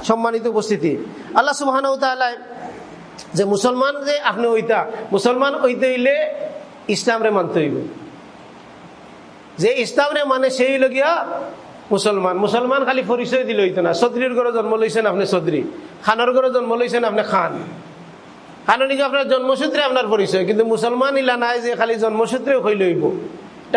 সম্মানিত উপস্থিতি। আল্লাহ সুবাহ যে মুসলমান যে আপনি ওইটা, মুসলমান ওইতে হইলে ইসলামরে মানতে হইব। যে ইসলামরে মানে সেই লগিয়া মুসলমান। মুসলমান খালি পরিচয় দিলে হইতো না। সদরির ঘরে জন্ম লইছেন আপনি সদরি খানের ঘরে জন্ম লইছেন আপনি খান। খাননিক আপনার জন্মসূত্রে আপনার পরিচয়। কিন্তু মুসলমান ইলা নাই যে খালি জন্মসূত্রে হই লইব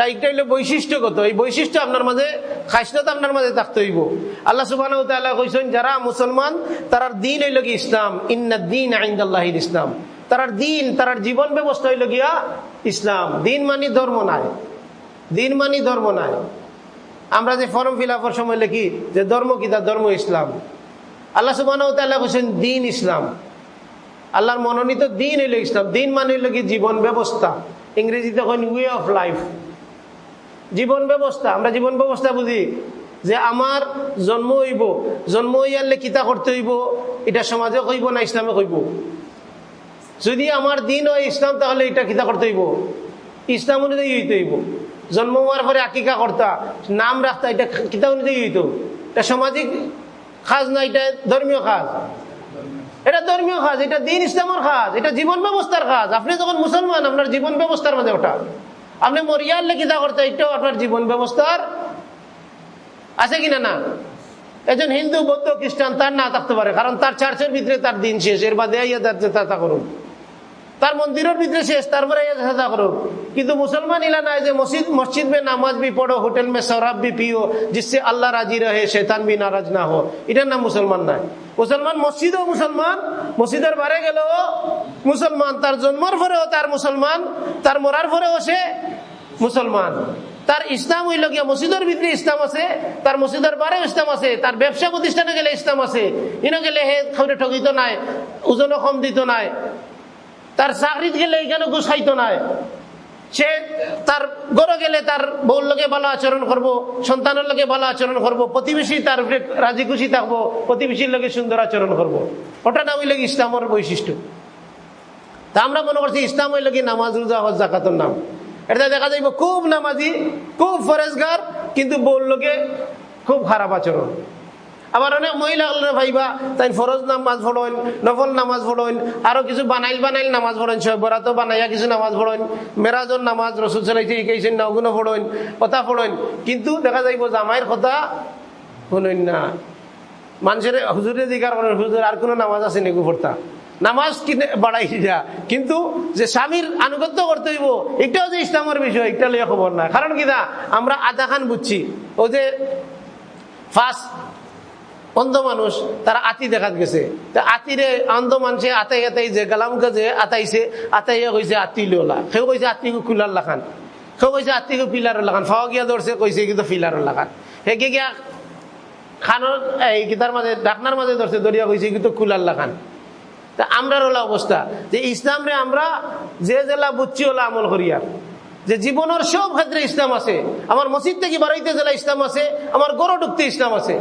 এটা হইলে বৈশিষ্ট্যগত। এই বৈশিষ্ট্য আপনার মাঝে খাসনত আপনার মাঝে থাকতে হইব। আল্লাহ সুবাহ কইছেন, যারা মুসলমান, তারার দিন হইল কি ইসলাম। ইন্না দিন আইন্দাল্লাহ ইসলাম। তারার দিন, তারার জীবন ব্যবস্থা হইল গিয়া ইসলাম। দিন মানি ধর্ম নাই। দিন মানি ধর্ম নাই। আমরা যে ফর্ম ফিল আপের সময় লিখি যে ধর্ম কি? তার ধর্ম ইসলাম। আল্লাহ সুবাহ কইছেন, দিন ইসলাম। আল্লাহর মনোনীত দিন হইল ইসলাম। দিন মানে হইল কি? জীবন ব্যবস্থা। ইংরেজিতে ওয়ে অফ লাইফ জীবন ব্যবস্থা, আমরা জীবন ব্যবস্থা বুঝি যে আমার জন্ম হইব, জন্ম হইয়ালে কিতা করতে হইব, এটা সমাজে কইব না ইসলামে কইব? যদি আমার দিন হয় ইসলাম, তাহলে এটা কিতা করতে হইব? ইসলাম অনুযায়ী হইতে হইব। জন্ম হওয়ার পরে আকিকা কর্তা, নাম রাখতা, এটা কিতা অনুযায়ী হইতো? এটা সামাজিক খাজ না, এটা ধর্মীয় খাজ? এটা ধর্মীয় কাজ এটা দিন ইসলামের কাজ এটা জীবন ব্যবস্থার কাজ আপনি যখন মুসলমান, আপনার জীবন ব্যবস্থার মধ্যে ওটা আপনি মরিয়ার লেখিতা করতে, এটাও আপনার জীবন ব্যবস্থার। আছে কিনা না? একজন হিন্দু, বৌদ্ধ, খ্রিস্টান, তার না থাকতে পারে, কারণ তার চার্চের ভিতরে তার দিন শেষ, এর বাদে তার চেষ্টা করুন তার মন্দিরের ভিতরে শেষ, তারপরে সাজা করো কিন্তু মুসলমান ইলা নাই যে মসজিদ মসজিদ মে নামাজ বি পড়ো, হোটেল মে শরাব বি পিও জিসে আল্লাহ রাজি রহে শেতান বি নারাজ না হো। এটার নাম মুসলমান নাই। মুসলমান মসজিদও মুসলমান, মসজিদের বারে গেল মুসলমান, তার জন্মর পরেও তার মুসলমান, তার মরার পরেও সে মুসলমান। তার ইসলাম হইল গিয়া মসজিদের ভিতরে ইসলাম আছে, তার মসজিদের বারে ইসলাম আছে, তার ব্যবসা প্রতিষ্ঠানে গেলে ইসলাম আছে। এনে গেলে হে খবরে ঠকিত নাই ওজন কম দিত নাই। তার চাকরিত গেলে এখানে গুছাইতো নাই সে তার গড়ে গেলে তার বউর লোকে ভালো আচরণ করব, সন্তানের লোকে ভালো আচরণ করব, প্রতিবেশী তার রাজি খুশি থাকব, প্রতিবেশীর লোকে সুন্দর আচরণ করব। ওটা না হইলে ইসলামের বৈশিষ্ট্য। তা আমরা মনে করছি ইসলাম হইলে কি নামাজ, রোজা, হজ, জাকাতের নাম। এটা দেখা যাইব খুব নামাজি, খুব ফরেজগার, কিন্তু বউর লোকে খুব খারাপ আচরণ। আবার অনেক মহিলা ভাইবা, তাই ফরজ নামাজ পড়েন, নফল নামাজ পড়েন, আরও কিছু বানাইল বানাইল নামাজ পড়েন বরাতো বানাইয়া কিছু নামাজ পড়েন, মেরাজর নামাজ, রসুল চালাইছে শিখাইছেন না ওগুলো পড়েন, কথা পড়েন, কিন্তু দেখা যাইব জামাইয়ের কথা শুনেন না। মানুষের হুজুরে দিকার করেন হুজুর, আর কোনো নামাজ আছে নেগু পড়তা? নামাজ কিনে বাড়াই যা কিন্তু যে স্বামীর আনুগত্য করতে হইব, এটাও যে ইসলামের বিষয়, এটা লইয়া খবর না কারণ কি না আমরা আধা খান বুঝছি, ও যে ফার্স্ট অন্ধ মানুষ, তারা আতি দেখা গেছে। আতিরে অন্ধ মানুষে আতাই আতাই যে গালামকে যে আতাইছে, আতাইয়া কইছে আতি লোলা সেও কইছে আতিকে কুলার লাখান। সেও কইছে আতিকে পিলার লাখান। ফাওয়া গিয়া ধরছে কইছে কিন্তু পিলার লাখান। সেকে গিয়া খানোর এই গীতার মাঝে ডাকনার মাঝে ধরছে দরিয়া কইছে কিন্তু কুলার লাখান। তা আমরার হলো অবস্থা যে ইসলামরে আমরা যে জেলা বুচ্ছি হলো আমল করিয়ার যে জীবনের সব ক্ষেত্রে ইসলাম আছে। আমার মসজিদ থেকে বাড়াইতে জেলা ইসলাম আছে আমার গড় ঢুকতে ইসলাম আছে।